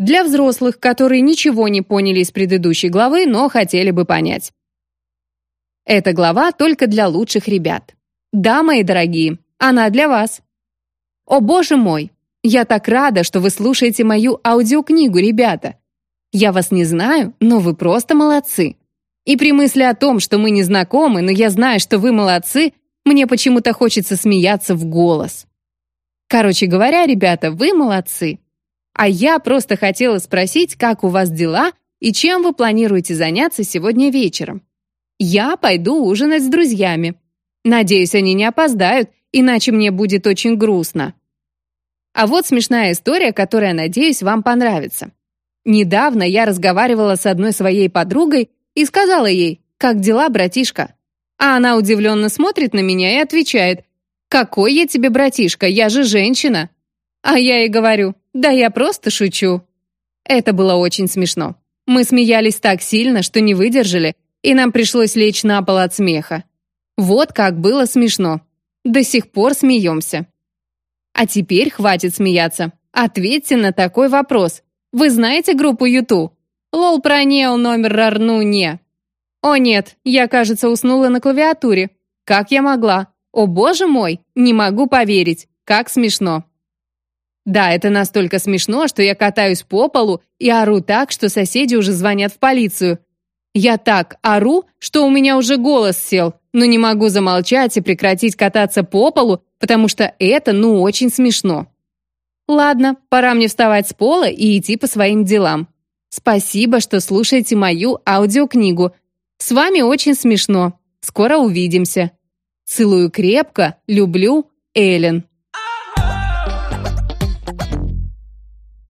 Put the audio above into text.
Для взрослых, которые ничего не поняли из предыдущей главы, но хотели бы понять. Эта глава только для лучших ребят. Да, мои дорогие, она для вас. О боже мой, я так рада, что вы слушаете мою аудиокнигу, ребята. Я вас не знаю, но вы просто молодцы. И при мысли о том, что мы не знакомы, но я знаю, что вы молодцы, мне почему-то хочется смеяться в голос. Короче говоря, ребята, вы молодцы. А я просто хотела спросить, как у вас дела и чем вы планируете заняться сегодня вечером. Я пойду ужинать с друзьями. Надеюсь, они не опоздают, иначе мне будет очень грустно. А вот смешная история, которая, надеюсь, вам понравится. Недавно я разговаривала с одной своей подругой и сказала ей, как дела, братишка? А она удивленно смотрит на меня и отвечает, какой я тебе братишка, я же женщина. А я ей говорю, да я просто шучу. Это было очень смешно. Мы смеялись так сильно, что не выдержали, и нам пришлось лечь на пол от смеха. Вот как было смешно. До сих пор смеемся. А теперь хватит смеяться. Ответьте на такой вопрос. Вы знаете группу Юту? Лол пронеал номер Рарну не. О нет, я, кажется, уснула на клавиатуре. Как я могла? О боже мой, не могу поверить. Как смешно. Да, это настолько смешно, что я катаюсь по полу и ору так, что соседи уже звонят в полицию. Я так ору, что у меня уже голос сел, но не могу замолчать и прекратить кататься по полу, потому что это ну очень смешно. Ладно, пора мне вставать с пола и идти по своим делам. Спасибо, что слушаете мою аудиокнигу. С вами очень смешно. Скоро увидимся. Целую крепко, люблю, Эллен.